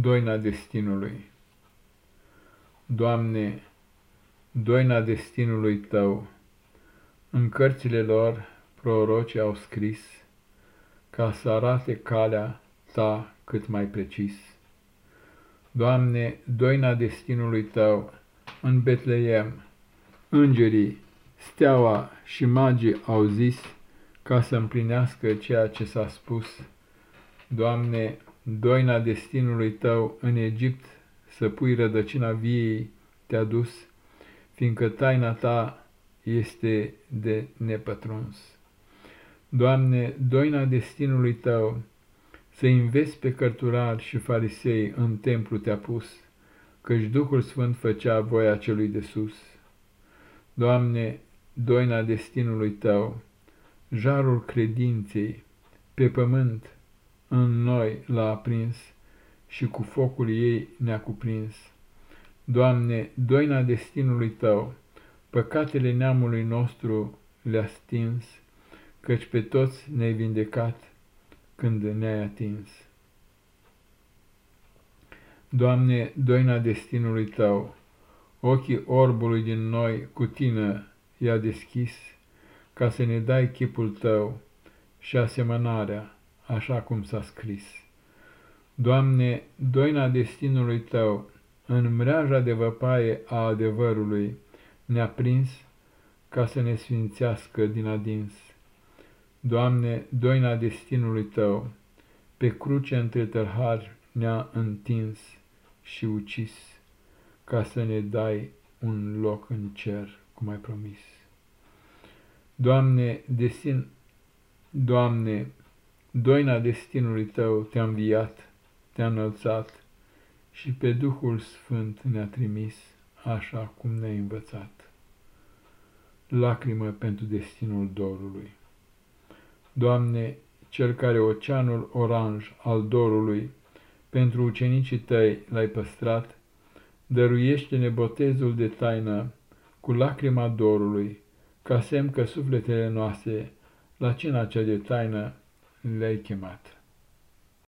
Doina destinului Doamne, doina destinului Tău, în cărțile lor prorocii au scris, ca să arate calea Ta cât mai precis. Doamne, doina destinului Tău, în Betleem, îngerii, steaua și magii au zis, ca să împlinească ceea ce s-a spus. Doamne, doina destinului tău în Egipt, să pui rădăcina viei te-a dus, fiindcă taina ta este de nepătruns. Doamne, doina destinului tău, să investi pe cărturari și farisei în templu te-a pus, căci Duhul Sfânt făcea voia celui de sus. Doamne, doina destinului tău, jarul credinței, pe pământ, în noi l-a aprins și cu focul ei ne-a cuprins. Doamne, doina destinului Tău, păcatele neamului nostru le-a stins, căci pe toți ne-ai vindecat când ne-ai atins. Doamne, doina destinului Tău, ochii orbului din noi cu Tine i-a deschis, ca să ne dai chipul Tău și asemănarea așa cum s-a scris. Doamne, doina destinului Tău, în mreaja de văpaie a adevărului, ne-a prins ca să ne sfințească din adins. Doamne, doina destinului Tău, pe cruce între tălhari ne-a întins și ucis, ca să ne dai un loc în cer, cum ai promis. Doamne, destin, Doamne, Doina destinului tău te-a înviat, te-a înălțat și pe Duhul Sfânt ne-a trimis, așa cum ne-ai învățat. Lacrimă pentru destinul dorului. Doamne, cel care oceanul oranj al dorului pentru ucenicii tăi l-ai păstrat, dăruiește-ne botezul de taină cu lacrima dorului, ca semn că sufletele noastre, la cina cea de taină, لايكمات